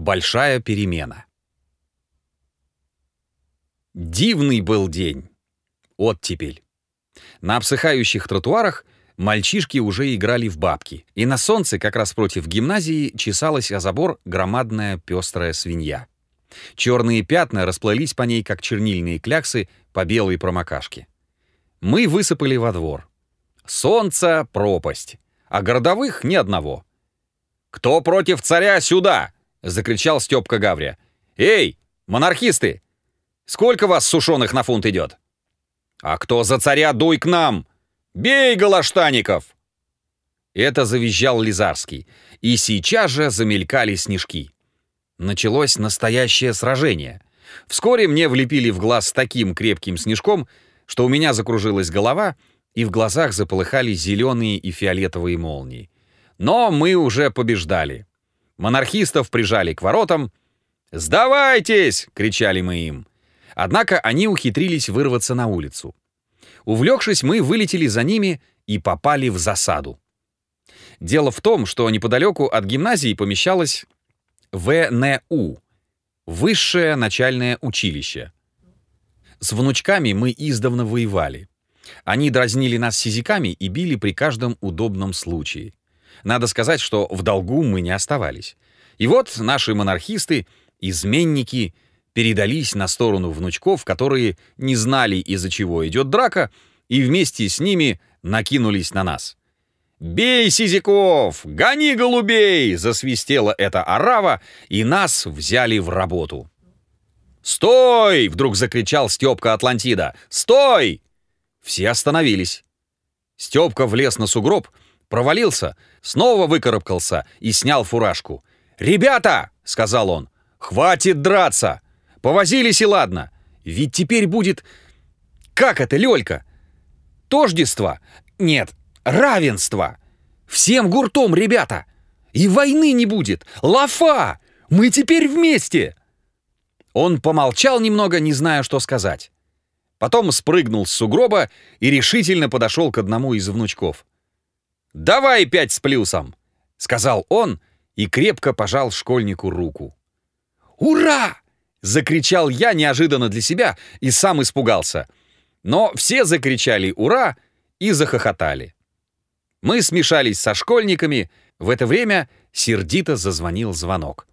Большая перемена. Дивный был день. Оттепель. На обсыхающих тротуарах мальчишки уже играли в бабки, и на солнце, как раз против гимназии, чесалась о забор громадная пестрая свинья. Черные пятна расплылись по ней, как чернильные кляксы по белой промокашке. Мы высыпали во двор. Солнце — пропасть, а городовых — ни одного. «Кто против царя, сюда!» — закричал Степка Гаврия. «Эй, монархисты! Сколько вас сушеных на фунт идет?» «А кто за царя, дуй к нам! Бей, Галаштаников!» Это завизжал Лизарский, и сейчас же замелькали снежки. Началось настоящее сражение. Вскоре мне влепили в глаз таким крепким снежком, что у меня закружилась голова, и в глазах заполыхали зеленые и фиолетовые молнии. Но мы уже побеждали. Монархистов прижали к воротам. «Сдавайтесь!» — кричали мы им. Однако они ухитрились вырваться на улицу. Увлекшись, мы вылетели за ними и попали в засаду. Дело в том, что неподалеку от гимназии помещалось ВНУ — Высшее начальное училище. С внучками мы издавна воевали. Они дразнили нас сизиками и били при каждом удобном случае. Надо сказать, что в долгу мы не оставались. И вот наши монархисты, изменники, передались на сторону внучков, которые не знали, из-за чего идет драка, и вместе с ними накинулись на нас. «Бей, Сизиков! Гони голубей!» — засвистела эта орава, и нас взяли в работу. «Стой!» — вдруг закричал Степка Атлантида. «Стой!» Все остановились. Степка влез на сугроб, провалился, снова выкарабкался и снял фуражку. «Ребята!» — сказал он. «Хватит драться! Повозились и ладно! Ведь теперь будет... Как это, Лёлька? Тождество? Нет, равенство! Всем гуртом, ребята! И войны не будет! Лафа! Мы теперь вместе!» Он помолчал немного, не зная, что сказать. Потом спрыгнул с сугроба и решительно подошел к одному из внучков. «Давай пять с плюсом!» — сказал он и крепко пожал школьнику руку. «Ура!» — закричал я неожиданно для себя и сам испугался. Но все закричали «Ура!» и захохотали. Мы смешались со школьниками. В это время сердито зазвонил звонок.